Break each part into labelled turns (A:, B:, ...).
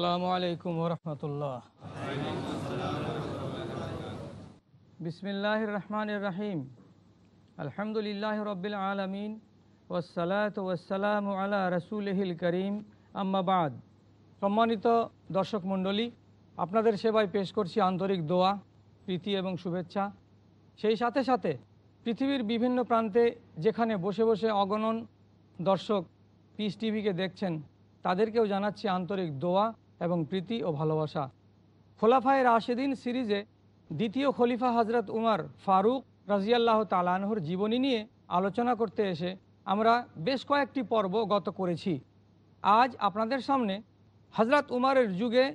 A: আসসালামু আলাইকুম রহমতুল্লাহ। বিসমিল্লাহ রহমান রাহিম। আলহামদুলিল্লাহ রবিল আলমিন ওসালাত ওসালাম আলা রসুলহিল করিম। আম্মাবাদ সম্মানিত দর্শক মণ্ডলী, আপনাদের সেবায় পেশ করছি আন্তরিক দোয়া, প্রীতি এবং শুভেচ্ছা। সেই সাথে সাথে পৃথিবীর বিভিন্ন প্রান্তে যেখানে বসে বসে অগণন দর্শক পিস টিভিকে দেখছেন, তাদেরকেও জানাচ্ছি আন্তরিক দোয়া। এবং প্রীতি ও ভালোবাসা। খোলাফায় রাশেদিন সিরিজে দ্বিতীয় খলিফা হজরত উমার ফারুক রাজিয়াল্লাহ তালানহর জীবনী নিয়ে আলোচনা করতে এসে আমরা বেশ কয়েকটি পর্ব গত করেছি। আজ আপনাদের সামনে হজরত উমারের যুগে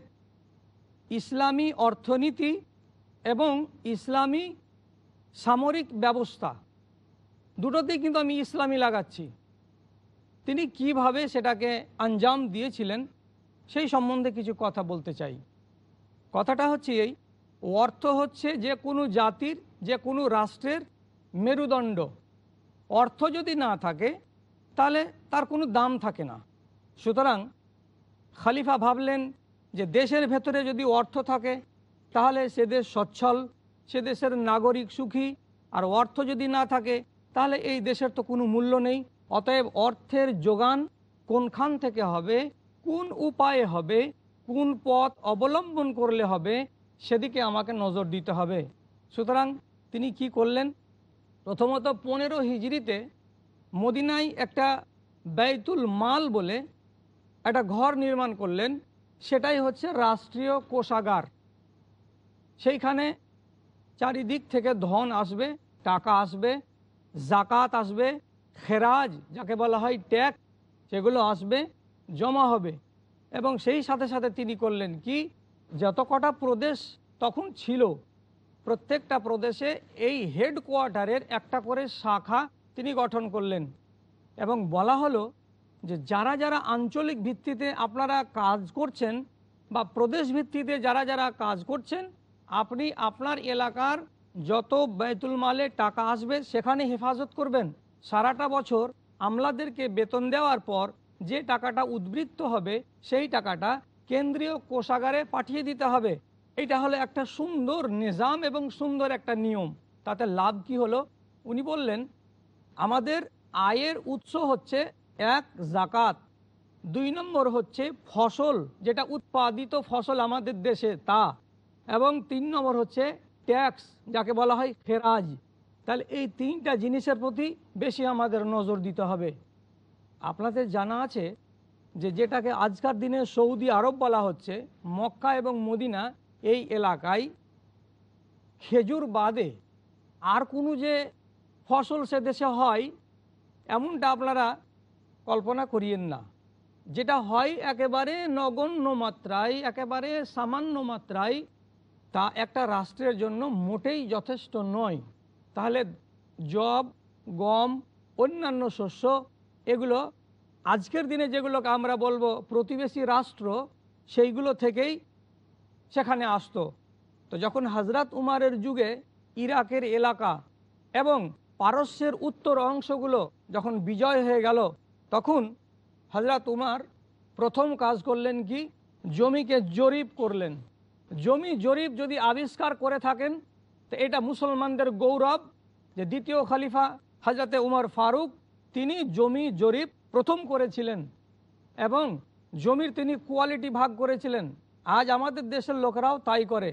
A: ইসলামী অর্থনীতি এবং ইসলামী সামরিক ব্যবস্থা। দুটোতেই কিন্তু আমি ইসলামী লাগাচ্ছি। তিনি কীভাবে সেটাকে আঞ্জাম দিয়েছিলেন সেই সম্বন্ধে কিছু কথা বলতে চাই। কথাটা হচ্ছে এই, অর্থ হচ্ছে যে কোনো জাতির, যে কোনো রাষ্ট্রের মেরুদণ্ড। অর্থ যদি না থাকে, তাহলে তার কোনো দাম থাকে না। সুতরাং খালিফা ভাবলেন যে দেশের ভেতরে যদি অর্থ থাকে, তাহলে সে দেশ সচ্ছল, সে দেশের নাগরিক সুখী। আর অর্থ যদি না থাকে, তাহলে এই দেশের তো কোনো মূল্য নেই। অতএব অর্থের যোগান কোনখান থেকে হবে কোন উপায়ে হবে, কোন পথ অবলম্বন করলে হবে, সেদিকে আমাকে নজর দিতে হবে। সুতরাং তিনি কি করলেন? প্রথমত পনেরো হিজড়িতে মদিনায় একটা ব্যয়তুল মাল বলে একটা ঘর নির্মাণ করলেন। সেটাই হচ্ছে রাষ্ট্রীয় কোষাগার। সেইখানে চারিদিক থেকে ধন আসবে, টাকা আসবে, জাকাত আসবে, খেরাজ, যাকে বলা হয় ট্যাক্স, সেগুলো আসবে। জমা হবে। এবং সেই সাথে সাথে তিনি করলেন কি? যত কটা প্রদেশ তখন ছিল, প্রত্যেকটা প্রদেশে এই হেডকোয়ার্টারের একটা করে শাখা তিনি গঠন করলেন। এবং বলা হলো যে যারা যারা আঞ্চলিক ভিত্তিতে আপনারা কাজ করছেন বা প্রদেশ ভিত্তিতে যারা যারা কাজ করছেন, আপনি আপনার এলাকার যত বেতুল মালে টাকা আসবে সেখানে হেফাজত করবেন। সারাটা বছর আমলাদেরকে বেতন দেওয়ার পর যে টাকাটা উদ্বৃত্ত হবে, সেই টাকাটা কেন্দ্রীয় কোষাগারে পাঠিয়ে দিতে হবে। এটা হলো একটা সুন্দর নিজাম এবং সুন্দর একটা নিয়ম। তাতে লাভ কি হলো? উনি বললেন, আমাদের আয়ের উৎস হচ্ছে এক জাকাত, দুই নম্বর হচ্ছে ফসল, যেটা উৎপাদিত ফসল আমাদের দেশে, তা। এবং তিন নম্বর হচ্ছে ট্যাক্স, যাকে বলা হয় ফেরাজ। তাহলে এই তিনটা জিনিসের প্রতি বেশি আমাদের নজর দিতে হবে। আপনাদের জানা আছে যে যেটাকে আজকার দিনে সৌদি আরব বলা হচ্ছে, মক্কা এবং মদিনা এই এলাকায় খেজুর বাদে আর কোনো যে ফসল সে দেশে হয়, এমনটা আপনারা কল্পনা করিয়েন না। যেটা হয় একেবারে নগণ্য মাত্রায়, একেবারে সামান্য মাত্রায়, তা একটা রাষ্ট্রের জন্য মোটেই যথেষ্ট নয়। তাহলে জব, গম, অন্যান্য শস্য এগুলো আজকের দিনে যেগুলোকে আমরা বলব প্রতিবেশী রাষ্ট্র, সেইগুলো থেকেই সেখানে আসতো। তো যখন হজরত উমারের যুগে ইরাকের এলাকা এবং পারস্যের উত্তর অংশগুলো যখন বিজয় হয়ে গেল, তখন হজরত উমার প্রথম কাজ করলেন কি? জমিকে জরিপ করলেন। জমি জরিপ যদি আবিষ্কার করে থাকেন, তো এটা মুসলমানদের গৌরব যে দ্বিতীয় খলিফা হজরতে উমর ফারুক তিনি জমি, জরিপ প্রথম করেছিলেন এবং জমির তিনি কোয়ালিটি ভাগ করেছিলেন। আজ আমাদের দেশের লোকেরাও তাই করে।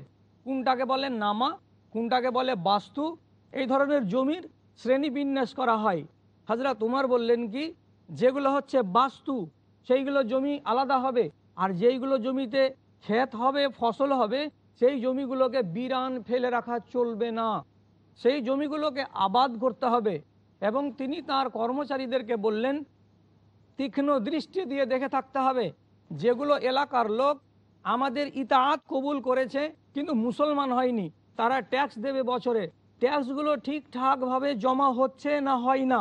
A: কোনটাকে বলে নামা, কোনটাকে বলে বাস্তু, এই ধরনের জমির শ্রেণি বিন্যাস করা হয়। হাজরা তোমার বললেন কি, যেগুলো হচ্ছে বাস্তু, সেইগুলো জমি আলাদা হবে। আর যেইগুলো জমিতে ক্ষেত হবে, ফসল হবে, সেই জমিগুলোকে বিরান ফেলে রাখা চলবে না। সেই জমিগুলোকে আবাদ করতে হবে। এবং তিনি তার কর্মচারীদেরকে বললেন, তীক্ষ্ণ দৃষ্টি দিয়ে দেখে থাকতে হবে, যেগুলো এলাকার লোক আমাদের ইতাহাত কবুল করেছে, কিন্তু মুসলমান হয়নি। তারা ট্যাক্স দেবে বছরে। ট্যাক্সগুলো ঠিকঠাকভাবে জমা হচ্ছে না হয় না।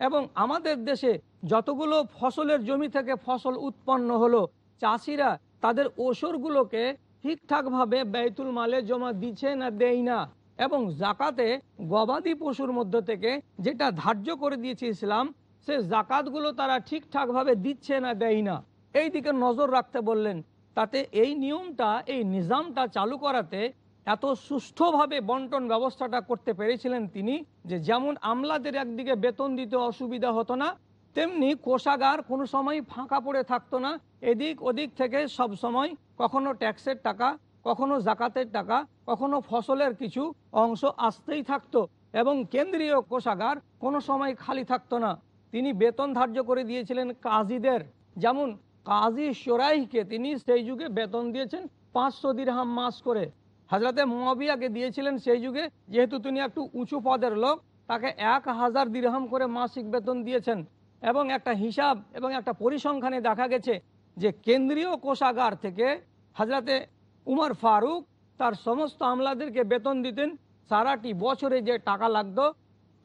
A: এবং আমাদের দেশে যতগুলো ফসলের জমি থেকে ফসল উৎপন্ন হলো, চাষিরা তাদের ওসরগুলোকে ঠিকঠাকভাবে ব্যয়তুল মালে জমা দিচ্ছে না, দেয় না। এবং জাকাতে গবাদি পশুর মধ্যে থেকে যেটা ধার্য করে দিয়েছে ইসলাম, সে জাকাতগুলো তারা ঠিকঠাকভাবে দিচ্ছে না, দেয় না। এই দিকে নজর রাখতে বললেন, তাতে এই নিয়মটা, এই নিজামটা চালু করাতে এত সুষ্ঠুভাবে বন্টন ব্যবস্থাটা করতে পেরেছিলেন তিনি যে যেমন আমলাদের একদিকে বেতন দিতে অসুবিধা হতো না, তেমনি কোষাগার কোনো সময় ফাঁকা পড়ে থাকতো না, এদিক ওদিক থেকে সব সময় কখনো ট্যাক্সের টাকা কখনো জাকাতের টাকা, কখনো ফসলের কিছু অংশ আসতেই থাকতো এবং কেন্দ্রীয় কোষাগার কোনো সময় খালি থাকতো না। তিনি বেতন ধার্য করে দিয়েছিলেন কাজীদের। যেমন কাজী সোরাইকে তিনি সেই যুগে বেতন দিয়েছেন পাঁচশো দিরহাম মাস করে। হাজরাতে মুয়াবিয়াকে দিয়েছিলেন সেই যুগে, যেহেতু তিনি একটু উঁচু পদের লোক, তাকে এক হাজার দিরহাম করে মাসিক বেতন দিয়েছেন। এবং একটা হিসাব এবং একটা পরিসংখ্যানে দেখা গেছে যে কেন্দ্রীয় কোষাগার থেকে হাজরাতে উমর ফারুক তার সমস্ত আমলাদেরকে বেতন দিতেন। সারাটি বছরে যে টাকা লাগতো,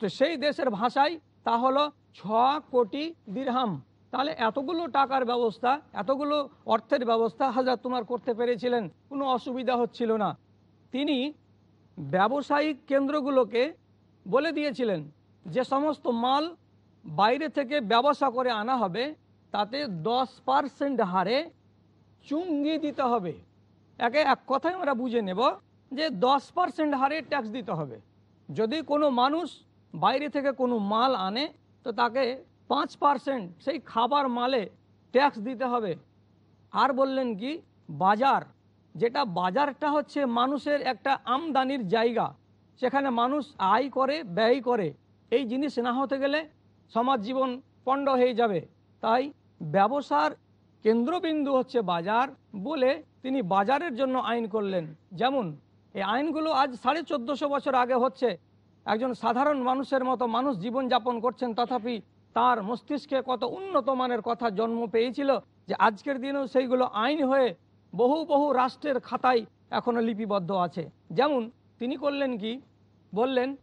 A: তো সেই দেশের ভাষায় তা হলো ছ কোটি দিরহাম। তাহলে এতগুলো টাকার ব্যবস্থা, এতগুলো অর্থের ব্যবস্থা হাজার তোমার করতে পেরেছিলেন, কোনো অসুবিধা হচ্ছিল না। তিনি ব্যবসায়িক কেন্দ্রগুলোকে বলে দিয়েছিলেন যে সমস্ত মাল বাইরে থেকে ব্যবসা করে আনা হবে, তাতে দশ পার্সেন্ট হারে চুঙ্গি দিতে হবে। একে এক কথায় আমরা বুঝে নেব যে দশ পার্সেন্ট হারে ট্যাক্স দিতে হবে। যদি কোনো মানুষ বাইরে থেকে কোনো মাল আনে, তো তাকে পাঁচ পার্সেন্ট সেই খাবার মালে ট্যাক্স দিতে হবে। আর বললেন কি, বাজার। যেটা বাজারটা হচ্ছে মানুষের একটা আমদানির জায়গা। সেখানে মানুষ আয় করে, ব্যয় করে। এই জিনিস না হতে গেলে সমাজ জীবন পণ্ড হয়ে যাবে। তাই ব্যবসার কেন্দ্রবিন্দু হচ্ছে বাজার বলে তিনি বাজারের জন্য আইন করলেন। যেমন, এই আইনগুলো আজ সাড়ে চোদ্দশো বছর আগে হচ্ছে। একজন সাধারণ মানুষের মতো মানুষ জীবন যাপন করছেন, তথাপি তার মস্তিষ্কে কত উন্নত মানের কথা জন্ম পেয়েছিল যে আজকের দিনেও সেইগুলো আইন হয়ে বহু বহু রাষ্ট্রের খাতায় এখনও লিপিবদ্ধ আছে। যেমন, তিনি করলেন কি? বললেন,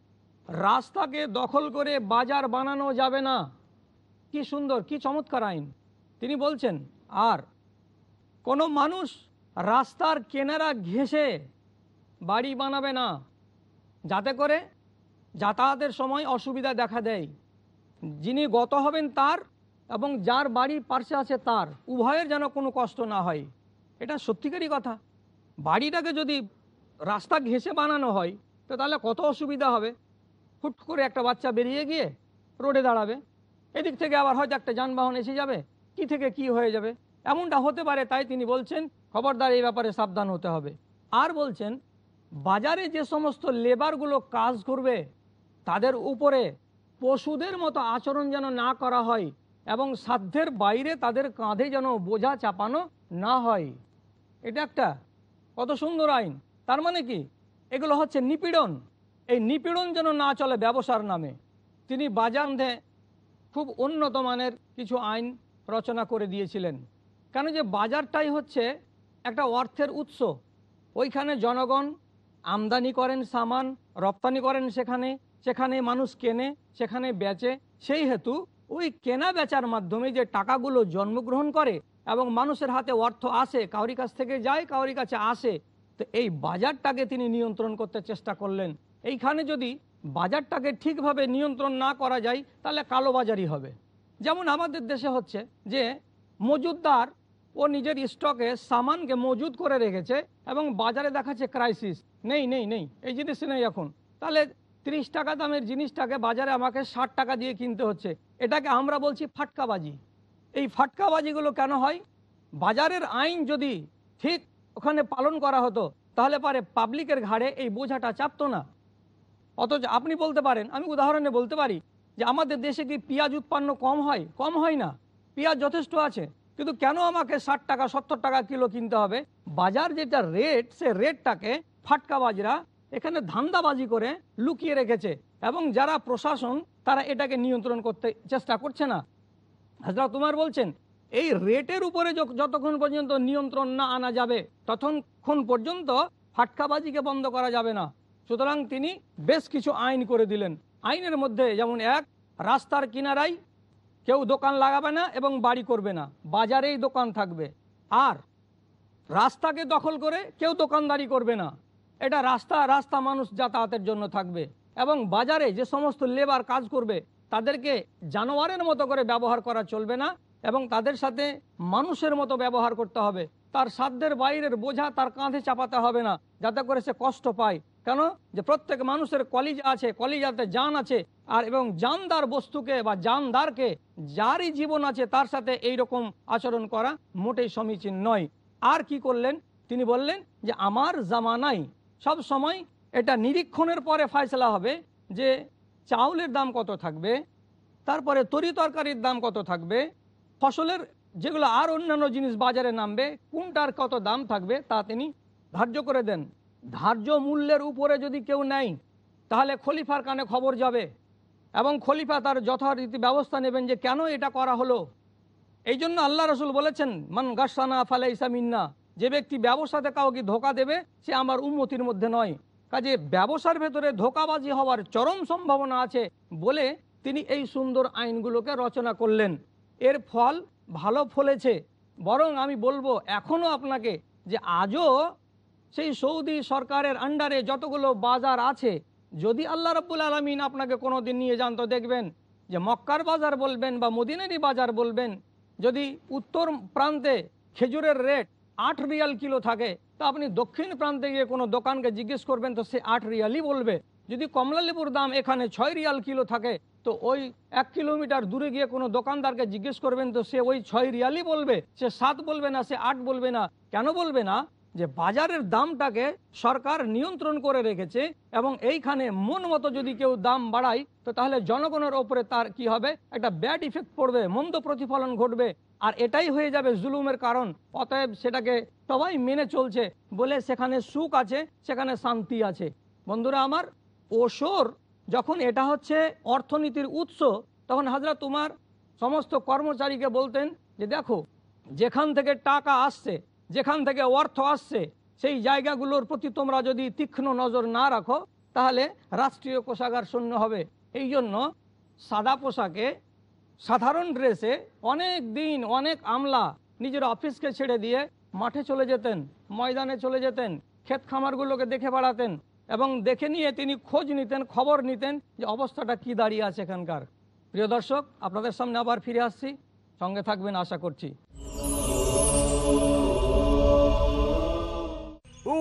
A: রাস্তাকে দখল করে বাজার বানানো যাবে না। কি সুন্দর, কি চমৎকার আইন। তিনি বলছেন, আর কোনো মানুষ রাস্তার কেনারা ঘেঁষে বাড়ি বানাবে না। যাতে করে যাতায়াতের সময় অসুবিধা দেখা দেয়। যিনি গত হবেন তার এবং যার বাড়ি পার্শ্বে আছে তার, উভয়ের যেন কোনো কষ্ট না হয়। এটা সত্যিকারই কথা। বাড়িটাকে যদি রাস্তা ঘেঁষে বানানো হয়, তো তাহলে কত অসুবিধা হবে? হুট করে একটা বাচ্চা বেরিয়ে গিয়ে রোডে দাঁড়াবে। এদিক থেকে আবার হয়তো একটা যানবাহন এসে যাবে। কি থেকে কি হয়ে যাবে? এমনটা হতে পারে, তাই তিনি বলছেন, খবরদার, এই ব্যাপারে সাবধান হতে হবে। আর বলছেন, বাজারে যে সমস্ত লেবারগুলো কাজ করবে, তাদের উপরে পশুদের মতো আচরণ যেন না করা হয় এবং সাধ্যের বাইরে তাদের কাঁধে যেন বোঝা চাপানো না হয়। এটা একটা কত সুন্দর আইন। তার মানে কি? এগুলো হচ্ছে নিপীড়ন। এই নিপীড়ন যেন না চলে ব্যবসার নামে। তিনি বাজারে খুব উন্নত মানের কিছু আইন রচনা করে দিয়েছিলেন। কেন যে বাজারটাই হচ্ছে একটা অর্থের উৎস। ওইখানে জনগণ আমদানি করেন সামান, রপ্তানি করেন সেখানে সেখানে মানুষ কেনে, সেখানে বেচে। সেই হেতু ওই কেনা বেচার মাধ্যমে যে টাকাগুলো জন্মগ্রহণ করে এবং মানুষের হাতে অর্থ আসে, কাউরি কাছ থেকে যায়, কাউরি কাছে আসে, তো এই বাজারটাকে তিনি নিয়ন্ত্রণ করতে চেষ্টা করলেন। এইখানে যদি বাজারটাকে ঠিকভাবে নিয়ন্ত্রণ না করা যায়, তাহলে কালোবাজারি হবে। যেমন আমাদের দেশে হচ্ছে যে মজুদদার ও নিজের স্টকে সামানকে মজুদ করে রেখেছে এবং বাজারে দেখাচ্ছে ক্রাইসিস নেই নেই নেই। এই জিনিস নেই এখন। তাহলে তিরিশ টাকা দামের জিনিসটাকে বাজারে আমাকে ষাট টাকা দিয়ে কিনতে হচ্ছে। এটাকে আমরা বলছি ফাটকাবাজি। এই ফাটকাবাজিগুলো কেন হয়? বাজারের আইন যদি ঠিক ওখানে পালন করা হতো, তাহলে পারে পাবলিকের ঘাড়ে এই বোঝাটা চাপতো না। অথচ আপনি বলতে পারেন, আমি উদাহরণে বলতে পারি যে আমাদের দেশে কি পেঁয়াজ উৎপন্ন কম হয়? কম হয় না। পেঁয়াজ যথেষ্ট আছে। কিন্তু কেন আমাকে ষাট টাকা, সত্তর টাকা কিলো কিনতে হবে? বাজার যেটা রেট সে রেটটাকে ফাটকাবাজরা এখানে ধান্দাবাজি করে লুকিয়ে রেখেছে এবং যারা প্রশাসন, তারা এটাকে নিয়ন্ত্রণ করতে চেষ্টা করছে না। হাজরা তোমার বলছেন, এই রেটের উপরে যতক্ষণ পর্যন্ত নিয়ন্ত্রণ না আনা যাবে, ততক্ষণ পর্যন্ত ফাটকাবাজিকে বন্ধ করা যাবে না। সুতরাং তিনি বেশ কিছু আইন করে দিলেন। আইনের মধ্যে যেমন এক, রাস্তার কিনারায় কেউ দোকান লাগাবে না এবং বাড়ি করবে না। বাজারেই দোকান থাকবে। আর রাস্তাকে দখল করে কেউ দোকানদারি করবে না। এটা রাস্তা রাস্তা মানুষ যাতায়াতের জন্য থাকবে। এবং বাজারে যে সমস্ত লেবার কাজ করবে, তাদেরকে জানোয়ারের মতো করে ব্যবহার করা চলবে না এবং তাদের সাথে মানুষের মতো ব্যবহার করতে হবে। তার সাধ্যের বাইরের বোঝা তার কাঁধে চাপাতে হবে না, যাতে করে সে কষ্ট পায়। কেন? যে প্রত্যেক মানুষের কলিজা আছে, কলিজাতে জান আছে, আর এবং জানদার বস্তুকে বা জানদারকে যারই জীবন আছে তার সাথে এই রকম আচরণ করা মোটেই সমীচীন নয়। আর কি করলেন? তিনি বললেন যে, আমার জামানাই সব সময় এটা নিরীক্ষণের পরে ফয়সলা হবে যে চাউলের দাম কত থাকবে, তারপরে তরি তরকারির দাম কত থাকবে, ফসলের যেগুলো আর অন্যান্য জিনিস বাজারে নামবে, কোনটার কত দাম থাকবে তা তিনি ধার্য করে দেন। ধার্য মূল্যের উপরে যদি কেউ নেয়, তাহলে খলিফার কানে খবর যাবে এবং খলিফা তার যথারীতি ব্যবস্থা নেবেন যে কেন এটা করা হলো। এই জন্য আল্লাহ রসুল বলেছেন, মান গাসানা ফালে ইসামিন্না যে ব্যক্তি ব্যবসাতে কাউকে ধোকা দেবে, সে আমার উন্মতির মধ্যে নয়। কাজে ব্যবসার ভেতরে ধোকাবাজি হওয়ার চরম সম্ভাবনা আছে বলে তিনি এই সুন্দর আইনগুলোকে রচনা করলেন। এর ফল ভালো ফলেছে। বরং আমি বলব এখনও আপনাকে যে আজও সেই সৌদি সরকারের আন্ডারে যতগুলো বাজার আছে, যদি আল্লাহ রব্বুল আলমিন আপনাকে কোনো দিন নিয়ে যান তো দেখবেন যে মক্কার বাজার বলবেন বা মদিনারি বাজার বলবেন, যদি উত্তর প্রান্তে খেজুরের রেট আট রিয়াল কিলো থাকে, তো আপনি দক্ষিণ প্রান্তে গিয়ে কোনো দোকানকে জিজ্ঞেস করবেন তো সে আট রিয়ালই বলবে। যদি কমলা লেবুর দাম এখানে ছয় রিয়াল কিলো থাকে, তো ওই এক কিলোমিটার দূরে গিয়ে কোনো দোকানদারকে জিজ্ঞেস করবেন তো সে ওই ছয় রিয়ালই বলবে, সে সাত বলবে না, সে আট বলবে না। কেন বলবে না? যে বাজারের দামটাকে সরকার নিয়ন্ত্রণ করে রেখেছে এবং এইখানে মন মতো যদি কেউ দাম বাড়ায়, তো তাহলে জনগণের ওপরে তার কি হবে? একটা ব্যাড ইফেক্ট পড়বে, মন্দ প্রতিফলন ঘটবে। আর এটাই হয়ে যাবে জুলুমের কারণ। অতএব সেটাকে সবাই মেনে চলছে বলে সেখানে সুখ আছে, সেখানে শান্তি আছে। বন্ধুরা আমার, ওসর যখন এটা হচ্ছে অর্থনীতির উৎস, তখন হাজরা তোমার সমস্ত কর্মচারীকে বলতেন যে দেখো, যেখান থেকে টাকা আসছে যেখান থেকে অর্থ আসছে, সেই জায়গাগুলোর প্রতি তোমরা যদি তীক্ষ্ণ নজর না রাখো, তাহলে রাষ্ট্রীয় কোষাগার শূন্য হবে। এই জন্য সাদা পোশাকে, সাধারণ ড্রেসে অনেক দিন, অনেক আমলা নিজের অফিসকে ছেড়ে দিয়ে মাঠে চলে যেতেন, ময়দানে চলে যেতেন, ক্ষেত খামারগুলোকে দেখে বেড়াতেন এবং দেখে নিয়ে তিনি খোঁজ নিতেন, খবর নিতেন যে অবস্থাটা কি দাঁড়িয়ে আছে এখানকার। প্রিয় দর্শক, আপনাদের সামনে আবার ফিরে আসছি। সঙ্গে থাকবেন আশা করছি।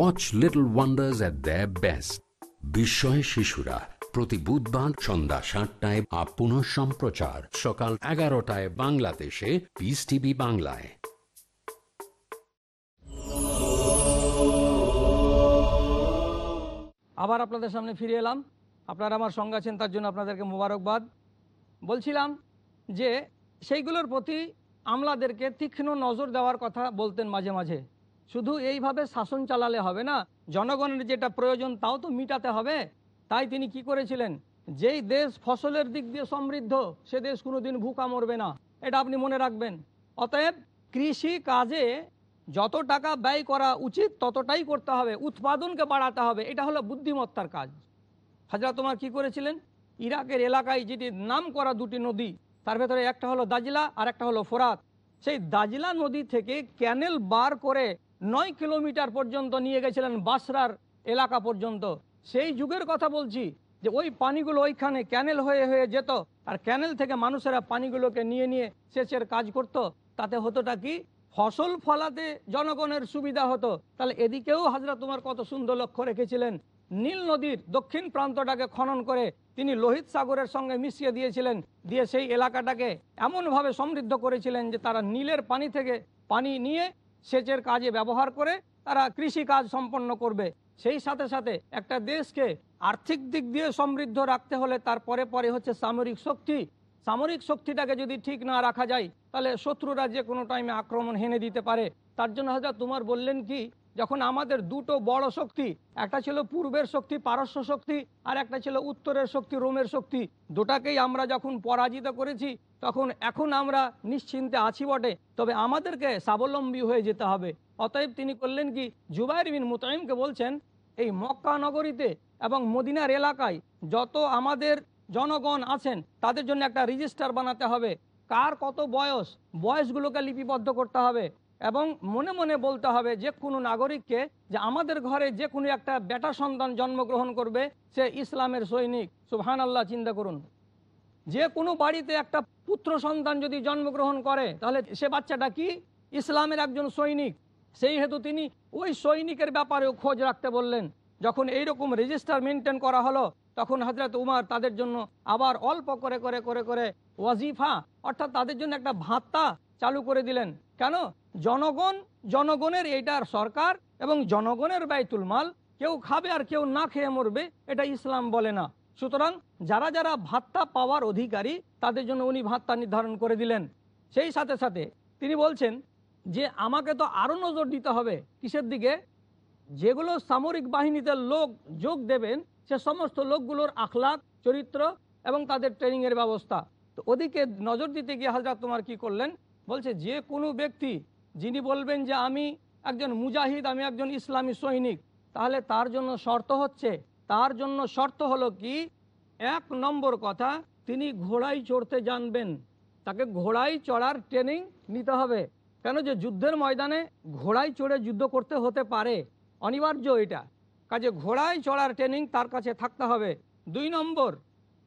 B: watch Little Wonders at the best
C: বিস্ময় শিশুরা, প্রতি বুধবার সন্ধ্যা সাতটায় আপ পুনঃ সম্প্রচার, সকাল এগারোটায় বাংলাদেশে পিস টিভি বাংলায়।
A: আবার আপনাদের সামনে ফিরে এলাম। আপনারা আমার সঙ্গে আছেন, তার জন্য আপনাদেরকে মোবারকবাদ। বলছিলাম যে, সেইগুলোর প্রতি আমলাদেরকে তীক্ষ্ণ নজর দেওয়ার কথা বলতেন মাঝে মাঝে। শুধু এইভাবে শাসন চালালে হবে না, জনগণের যেটা প্রয়োজন তাও তো মিটাতে হবে। তাই তিনি কি করেছিলেন? যেই দেশ ফসলের দিক দিয়ে সমৃদ্ধ, সে দেশ কোনোদিন ভুকা মরবে না। এটা আপনি মনে রাখবেন। অতএব কৃষি কাজে যত টাকা ব্যয় করা উচিত, ততটাই করতে হবে। উৎপাদনকে বাড়াতে হবে। এটা হলো বুদ্ধিমত্তার কাজ। হাজরা তোমার কি করেছিলেন? ইরাকের এলাকায় যেটি নাম করা দুটি নদী, তার ভেতরে একটা হলো দাজলা আর একটা হলো ফোরাত। সেই দাজলা নদী থেকে ক্যানেল বার করে নয় কিলোমিটার পর্যন্ত নিয়ে গেছিলেন বাসরার এলাকা পর্যন্ত। সেই যুগের কথা বলছি যে ওই পানিগুলো ওইখানে ক্যানেল হয়ে হয়ে যেত আর ক্যানেল থেকে মানুষেরা পানিগুলোকে নিয়ে নিয়ে সেচের কাজ করত। তাতে হতোটা কি? ফসল ফলাতে জনগণের সুবিধা হতো। তাহলে এদিকেও হাজরা তোমার কত সুন্দর লক্ষ্য রেখেছিলেন। নীল নদীর দক্ষিণ প্রান্তটাকে খনন করে তিনি লোহিত সাগরের সঙ্গে মিশিয়ে দিয়েছিলেন। দিয়ে সেই এলাকাটাকে এমনভাবে সমৃদ্ধ করেছিলেন যে তারা নীলের পানি থেকে পানি নিয়ে সেচের কাজে ব্যবহার করে তারা কৃষি কাজ সম্পন্ন করবে। সেই সাথে সাথে একটা দেশকে আর্থিক দিক দিয়ে সমৃদ্ধ রাখতে হলে তার পরে পরে হচ্ছে সামরিক শক্তি। সামরিক শক্তিটাকে যদি ঠিক না রাখা যায়, তাহলে শত্রুরা যে কোনো টাইমে আক্রমণ হেনে দিতে পারে। তার জন্য হাজার তোমার বললেন কি যখন আমাদের দুটো বড় শক্তি, একটা ছিল পূর্বের শক্তি, পারস্য শক্তি, আর একটা ছিল উত্তরের শক্তি, রোমের শক্তি, দুটাকেই আমরা যখন পরাজিত করেছি, তখন এখন আমরা নিশ্চিন্তে আছি বটে। তবে আমাদেরকে স্বাবলম্বী হয়ে যেতে হবে। অতএব তিনি করলেন কি? জুবাইর বিন মুতাইমকে বলছেন, এই মক্কা নগরীতে এবং মদিনার এলাকায় যত আমাদের জনগণ আছেন, তাদের জন্য একটা রেজিস্টার বানাতে হবে। কার কত বয়স, বয়সগুলোকে লিপিবদ্ধ করতে হবে। এবং মনে মনে বলতে হবে যে কোনো নাগরিককে যে আমাদের ঘরে যে কোনো একটা বেটা সন্তান জন্মগ্রহণ করবে, সে ইসলামের সৈনিক। সুবহান আল্লাহ চিন্তা করুন। যে কোনো বাড়িতে একটা পুত্র সন্তান যদি জন্মগ্রহণ করে, তাহলে সে বাচ্চাটা কি? ইসলামের একজন সৈনিক। সেই হেতু তিনি ওই সৈনিকের ব্যাপারেও খোঁজ রাখতে বললেন। যখন এইরকম রেজিস্টার মেনটেন করা হলো, তখন হজরত উমার তাদের জন্য আবার অল্প করে করে করে করে ওয়াজিফা, অর্থাৎ তাদের জন্য একটা ভাত্তা চালু করে দিলেন। কেন? জনগণ, জনগণের এইটার সরকার এবং জনগণের ব্যয়তুল মাল, কেউ খাবে আর কেউ না খেয়ে মরবে, এটা ইসলাম বলে না। সুতরাং যারা যারা ভাত্তা পাওয়ার অধিকারী, তাদের জন্য উনি ভাত্তা নির্ধারণ করে দিলেন। সেই সাথে সাথে তিনি বলছেন যে, আমাকে তো আরও নজর দিতে হবে কিসের দিকে? যেগুলো সামরিক বাহিনীতে লোক যোগ দেবেন, সে সমস্ত লোকগুলোর আখলাক চরিত্র এবং তাদের ট্রেনিংয়ের ব্যবস্থা। তো ওদিকে নজর দিতে গিয়ে হাজরা তোমার কি করলেন? বলছে, যে কোনো ব্যক্তি যিনি বলবেন যে আমি একজন মুজাহিদ, আমি একজন ইসলামী সৈনিক, তাহলে তার জন্য শর্ত হচ্ছে, তার জন্য শর্ত হলো কি? এক নম্বর কথা, তিনি ঘোড়ায় চড়তে জানবেন। তাকে ঘোড়ায় চড়ার ট্রেনিং নিতে হবে। কেন যে যুদ্ধের ময়দানে ঘোড়ায় চড়ে যুদ্ধ করতে হতে পারে। অনিবার্য এটা। কাজে ঘোড়ায় চড়ার ট্রেনিং তার কাছে থাকতে হবে। দুই নম্বর,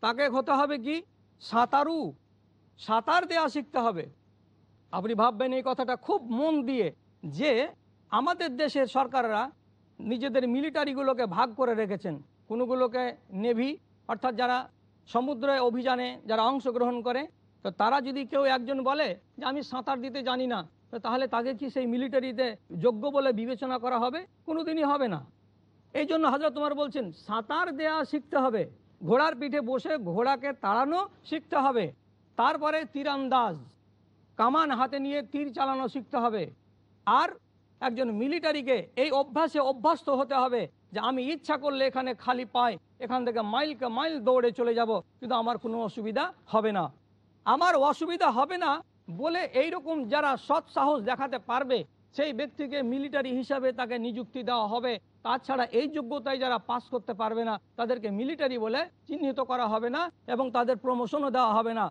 A: তাকে হতে হবে কি? সাঁতারু। সাঁতার দেওয়া শিখতে হবে। আপনি ভাববেন এই কথাটা খুব মন দিয়ে যে আমাদের দেশের সরকাররা নিজেদের মিলিটারিগুলোকে ভাগ করে রেখেছেন। কোনোগুলোকে নেভি, অর্থাৎ যারা সমুদ্রে অভিযানে যারা অংশগ্রহণ করে, তো তারা যদি কেউ একজন বলে যে আমি সাঁতার দিতে জানি না, তো তাহলে তাকে কি সেই মিলিটারিতে যোগ্য বলে বিবেচনা করা হবে? কোনোদিনই হবে না। এই জন্য হাজরত তোমার বলছেন, সাঁতার দেয়া শিখতে হবে। ঘোড়ার পিঠে বসে ঘোড়াকে তাড়ানো শিখতে হবে। তারপরে তীরান্দাজ। কামান হাতে নিয়ে তীর চালানো শিখতে হবে। আর একজন মিলিটারিকে এই অভ্যাসে অভ্যস্ত হতে হবে যে আমি ইচ্ছা করলে এখানে খালি পাই এখান থেকে মাইলকে মাইল দৌড়ে চলে যাব, কিন্তু আমার কোনো অসুবিধা হবে না। আমার অসুবিধা হবে না বলে এই রকম যারা সৎ সাহস দেখাতে পারবে, সেই ব্যক্তিকে মিলিটারি হিসাবে তাকে নিযুক্তি দেওয়া হবে। তাছাড়া এই যোগ্যতায় যারা পাস করতে পারবে না, তাদেরকে মিলিটারি বলে চিহ্নিত করা হবে না এবং তাদের প্রমোশনও দেওয়া হবে না।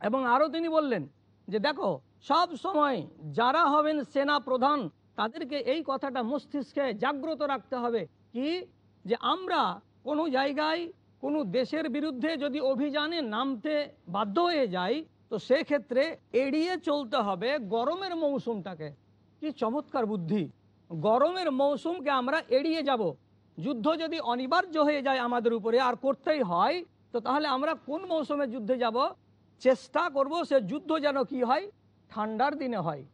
A: এবং আরও তিনি বললেন যে দেখো, সব সময় যারা হবেন সেনা প্রধান, তাদেরকে এই কথাটা মস্তিষ্কে জাগ্রত রাখতে হবে। কি? যে আমরা কোনো জায়গায় কোনো দেশের বিরুদ্ধে যদি অভিযানে নামতে বাধ্য হয়ে যাই, তো সেক্ষেত্রে এড়িয়ে চলতে হবে গরমের মৌসুমটাকে। কি চমৎকার বুদ্ধি। গরমের মৌসুমকে আমরা এড়িয়ে যাব। যুদ্ধ যদি অনিবার্য হয়ে যায় আমাদের উপরে, আর করতেই হয়, তো তাহলে আমরা কোন মৌসুমে যুদ্ধে যাব? চেষ্টা করব সে যুদ্ধ যেন কি হয়? ঠান্ডার দিনে হয়।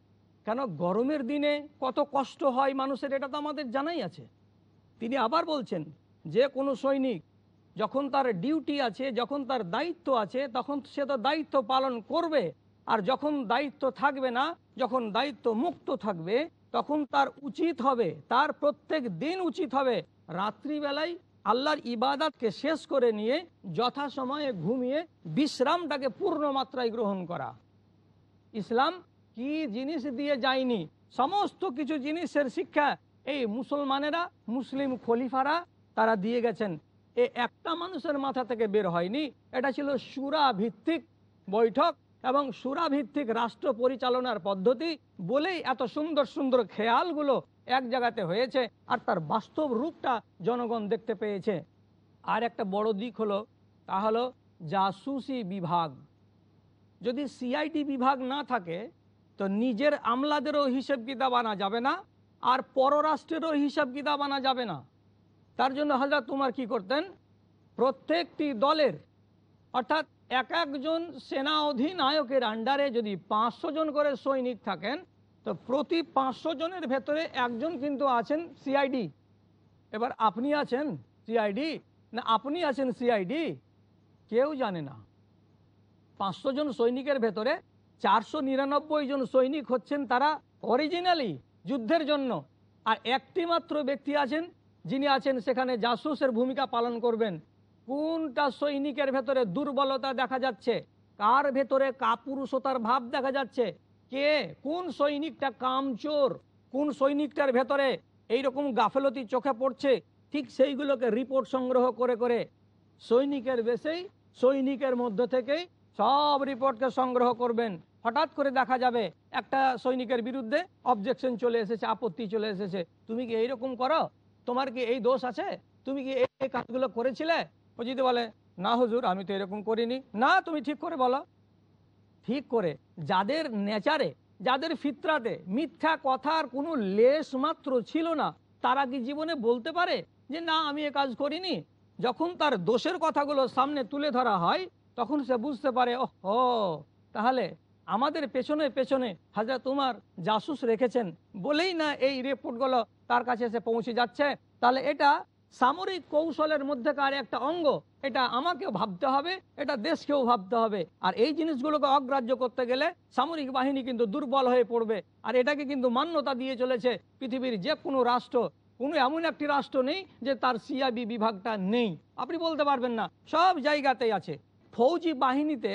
A: কেন গরমের দিনে কত কষ্ট হয় মানুষের, এটা তো আমাদের জানাই আছে। তিনি আবার বলছেন, যে কোনো সৈনিক যখন তার ডিউটি আছে, যখন তার দায়িত্ব আছে, তখন সে তো দায়িত্ব পালন করবে। আর যখন দায়িত্ব থাকবে না, যখন দায়িত্ব মুক্ত থাকবে, তখন তার উচিত হবে, তার প্রত্যেক দিন উচিত হবে। রাত্রিবেলায় আল্লাহর ইবাদাতকে শেষ করে নিয়ে যথাসময়ে ঘুমিয়ে বিশ্রামটাকে পূর্ণ মাত্রায় গ্রহণ করা। ইসলাম কি জিনিস দিয়ে যায়নি? সমস্ত কিছু জিনিসের শিক্ষা এই মুসলমানেরা, মুসলিম খলিফারা, তারা দিয়ে গেছেন। এ একটা মানুষের মাথা থেকে বের হয়নি। এটা ছিল সুরা ভিত্তিক বৈঠক এবং সুরাভিত্তিক রাষ্ট্র পরিচালনার পদ্ধতি বলেই এত সুন্দর সুন্দর খেয়ালগুলো এক জায়গাতে হয়েছে আর তার বাস্তব রূপটা জনগণ দেখতে পেয়েছে। আর একটা বড় দিক হলো, তা হলো জাসুসি বিভাগ। যদি সিআইডি বিভাগ না থাকে, তো নিজের আমলাদেরও হিসেব কিতাব আনা যাবে না আর পররাষ্ট্রেরও হিসাব কিতাব আনা যাবে না। তার জন্য হজরত তোমার কি করতেন? প্রত্যেকটি দলের, অর্থাৎ এক একজন সেনা অধিনায়কের আন্ডারে যদি পাঁচশো জন করে সৈনিক থাকেন তো প্রতি পাঁচশো জনের ভেতরে একজন কিন্তু আছেন সিআইডি এবার আপনি আছেন সিআইডি না আপনি আছেন সিআইডি কেউ জানে না। পাঁচশো জন সৈনিকের ভেতরে চারশো নিরানব্বই জন সৈনিক হচ্ছেন তারা অরিজিনালি যুদ্ধের জন্য। আর একটি মাত্র ব্যক্তি আছেন যিনি আছেন সেখানে জাসুসের ভূমিকা পালন করবেন। কোনটা সৈনিকের ভেতরে দুর্বলতা দেখা যাচ্ছে? কার ভেতরে কাপুরুষতার ভাব দেখা যাচ্ছে? কে? কোন সৈনিকটা কামচোর? কোন সৈনিকটার ভেতরে এইরকম গাফেলতি চোখে পড়ছে? ঠিক সেইগুলোকে রিপোর্ট সংগ্রহ করে করে সৈনিকের বেশেই সৈনিকের মধ্য থেকেই সব রিপোর্টকে সংগ্রহ করবেন। হঠাৎ করে দেখা যাবে একটা সৈনিকের বিরুদ্ধে অবজেকশন চলে এসেছে, আপত্তি চলে এসেছে। তুমি কি এইরকম করো? তোমার কি এই দোষ আছে? তুমি কি এই কাজগুলো করেছিলে? ও যদি বলে, না হুজুর, আমি তো এরকম করিনি। না, তুমি ঠিক করে বলো। ঠিক করে যাদের নেচারে, যাদের ফিতরাতে মিথ্যা কথার কোনো লেশ মাত্র ছিল না, তারা কি জীবনে বলতে পারে যে, না, আমি এ কাজ করিনি যখন তার দোষের কথাগুলো সামনে তুলে ধরা হয়, তখন সে বুঝতে পারে ও তাহলে আমাদের পেছনে পেছনে হাজার তোমার জাসুস রেখেছেন। বলেই না এই রিপোর্টগুলো তার কাছে এসে পৌঁছে যাচ্ছে। তাহলে এটা সামরিক কৌশলের মধ্যেকার একটা অঙ্গ, এটা আমাকেও ভাবতে হবে, এটা দেশকেও ভাবতে হবে। আর এই জিনিসগুলোকে অগ্রাহ্য করতে গেলে সামরিক বাহিনী কিন্তু দুর্বল হয়ে পড়বে। আর এটাকে কিন্তু মান্যতা দিয়ে চলেছে পৃথিবীর যে কোনো রাষ্ট্র। কোনো এমন একটি রাষ্ট্র নেই যে তার সিআইবি বিভাগটা নেই। আপনি বলতে পারবেন না, সব জায়গাতেই আছে। ফৌজি বাহিনীতে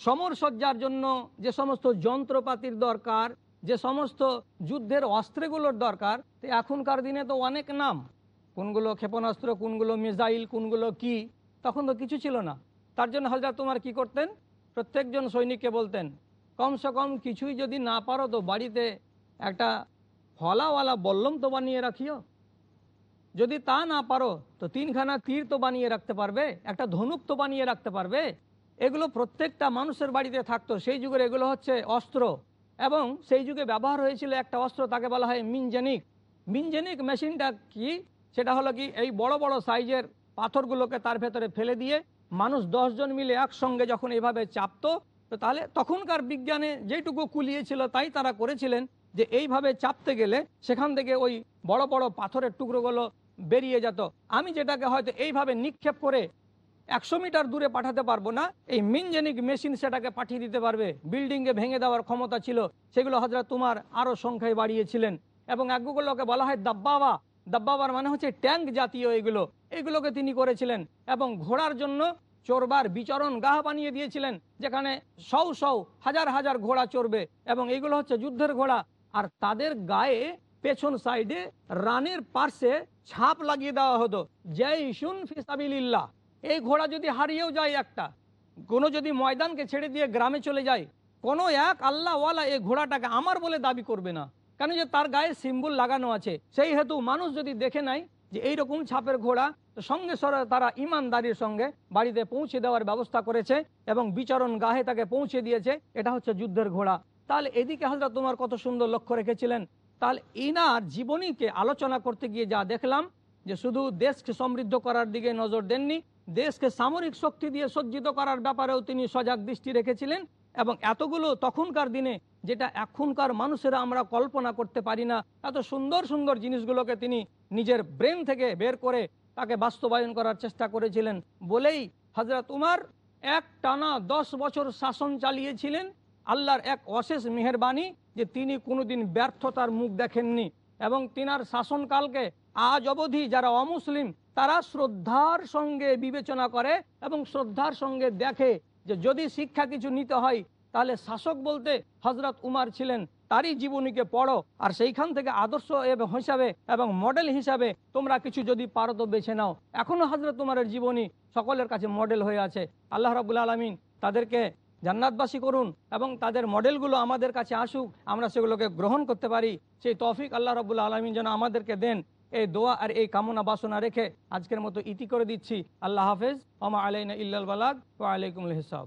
A: সমরসজ্জার জন্য যে সমস্ত যন্ত্রপাতির দরকার, যে সমস্ত যুদ্ধের অস্ত্রগুলোর দরকার এখনকার দিনে তো অনেক নাম। কোনগুলো ক্ষেপণাস্ত্র, কোনগুলো মিসাইল, কোনগুলো কি, তখন তো কিছু ছিল না। তার জন্য হজরত তোমার কি করতেন? প্রত্যেকজন সৈনিককে বলতেন, কমসে কম কিছুই যদি না পারো তো বাড়িতে একটা ফলাওয়ালা বল্লম তো বানিয়ে রাখিও। যদি তা না পারো তো তিনখানা তীর তো বানিয়ে রাখতে পারবে, একটা ধনুক তো বানিয়ে রাখতে পারবে। এগুলো প্রত্যেকটা মানুষের বাড়িতে থাকতো। সেই যুগের এগুলো হচ্ছে অস্ত্র এবং সেই যুগে ব্যবহার হয়েছিল একটা অস্ত্র, তাকে বলা হয় মিনজেনিক। মিনজেনিক মেশিনটা কি? সেটা হলো কি, এই বড় বড় সাইজের পাথরগুলোকে তার ভেতরে ফেলে দিয়ে মানুষ দশজন মিলে একসঙ্গে যখন এইভাবে চাপতো, তো তাহলে তখনকার বিজ্ঞানে যেটুকু কুলিয়েছিল তাই তারা করেছিলেন যে এইভাবে চাপতে গেলে সেখান থেকে ওই বড় বড় পাথরের টুকরোগুলো বেরিয়ে যেত। আমি যেটাকে হয়তো এইভাবে নিক্ষেপ করে একশো মিটার দূরে পাঠাতে পারব না, এই মিনজেনিক মেশিন সেটাকে পাঠিয়ে দিতে পারবে। বিল্ডিংয়ে ভেঙে দেওয়ার ক্ষমতা ছিল, সেগুলো হজরত তোমার আরও সংখ্যায় বাড়িয়েছিলেন। এবং একগুলোকে বলা হয় দাব্বাবা দাব্বাবার মানে হচ্ছে ট্যাঙ্ক জাতীয় এগুলো। এগুলোকে তিনি করেছিলেন এবং ঘোড়ার জন্য চোরবার বিচরণ গাহ বানিয়ে দিয়েছিলেন, যেখানে সৌ সৌ হাজার হাজার ঘোড়া চড়বে এবং এগুলো হচ্ছে যুদ্ধের ঘোড়া। আর তাদের গায়ে পেছন সাইডে রানের পার্শ্বে ছাপ লাগিয়ে দেওয়া হতো, জয় ইসুন ফিসাবিল্লাহ এই ঘোড়া যদি হারিয়েও যায় একটা, কোনো যদি ময়দানকে ছেড়ে দিয়ে গ্রামে চলে যায়, কোনো এক আল্লাহওয়ালা এই ঘোড়াটাকে আমার বলে দাবি করবে না। কেন যে তার গায়ে সিম্বল লাগানো আছে, সেই হেতু মানুষ যদি দেখে নাই যে এইরকম ছাপের ঘোড়া, তো সঙ্গে সঙ্গে তারা ইমানদারির সঙ্গে বাড়িতে পৌঁছে দেওয়ার ব্যবস্থা করেছে এবং বিচরণ গাহে তাকে পৌঁছে দিয়েছে, এটা হচ্ছে যুদ্ধের ঘোড়া। তাহলে এদিকে হজরত তোমার কত সুন্দর লক্ষ্য রেখেছিলেন। তাহলে ইনার জীবনীকে আলোচনা করতে গিয়ে যা দেখলাম, যে শুধু দেশকে সমৃদ্ধ করার দিকে নজর দেননি, দেশকে সামরিক শক্তি দিয়ে সজ্জিত করার ব্যাপারেও তিনি সজাগ দৃষ্টি রেখেছিলেন। এবং এতগুলো তখনকার দিনে যেটা এখনকার মানুষেরা আমরা কল্পনা করতে পারি না, এত সুন্দর সুন্দর জিনিসগুলোকে তিনি নিজের ব্রেন থেকে বের করে তাকে বাস্তবায়ন করার চেষ্টা করেছিলেন। বলেই হজরত উমার এক টানা দশ বছর শাসন চালিয়েছিলেন, আল্লাহর এক অশেষ মেহরবানি যে তিনি কোনোদিন ব্যর্থতার মুখ দেখেননি এবং তিনার শাসনকালকে আজ অবধি যারা অমুসলিম তারা শ্রদ্ধার সঙ্গে বিবেচনা করে এবং শ্রদ্ধার সঙ্গে দেখে যে যদি শিক্ষা কিছু নিতে হয়, তাহলে শাসক বলতে হজরত উমার ছিলেন। তারই জীবনীকে পড়ো, আর সেইখান থেকে আদর্শ হিসাবে এবং মডেল হিসাবে তোমরা কিছু যদি পারো তো বেছে নাও। এখনও হজরত উমারের জীবনী সকলের কাছে মডেল হয়ে আছে। আল্লাহ রাবুল আলমিন তাদেরকে জান্নাতবাসী করুন এবং তাদের মডেলগুলো আমাদের কাছে আসুক, আমরা সেগুলোকে গ্রহণ করতে পারি। সেই তফিক আল্লাহ রবুল্লা আলমিন যেন আমাদেরকে দেন। এই দোয়া আর এই কামনা বাসনা রেখে আজকের মতো ইতি করে দিচ্ছি। আল্লাহ হাফেজ। ওমা আলাইনা ইল্লাল বালাক ও আলাইকুম হিসাব।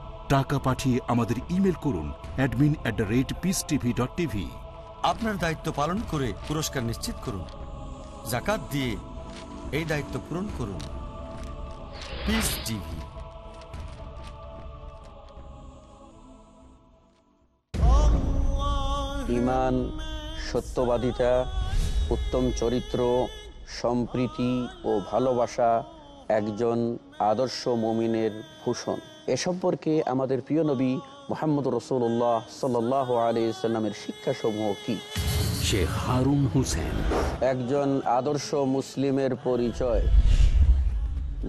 D: টাকা পাঠিয়ে আমাদের ইমেল করুন admin at the rate Peace TV dot TV
E: আপনার দায়িত্ব পালন করে পুরস্কার নিশ্চিত করুন। জাকাত দিয়ে এই দায়িত্ব পূরণ করুন। পিস টিভি
F: ইমান সত্যবাদিতা উত্তম চরিত্র সম্প্রীতি ও ভালোবাসা একজন আদর্শ মমিনের ভূষণ। এ সম্পর্কে আমাদের প্রিয় নবী মোহাম্মদ রসুল্লাহ সাল্লাহ আলি সাল্লামের শিক্ষাসমূহ কি?
C: শেখ হারুন হোসেন।
F: একজন আদর্শ মুসলিমের পরিচয়।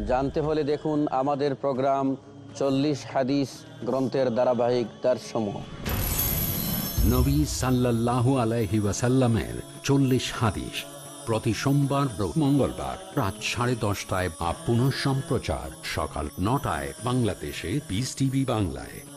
F: জানতে হলে দেখুন আমাদের প্রোগ্রাম চল্লিশ হাদিস গ্রন্থের ধারাবাহিক দারসমূহ
C: নবী সাল্লাল্লাহু আলাইহি ওয়াসাল্লামের চল্লিশ হাদিস। প্রতি সোমবার মঙ্গলবার রাত সাড়ে দশটায় বা পুনঃ সম্প্রচার সকাল নটায় বাংলাদেশে পিস টিভি বাংলায়।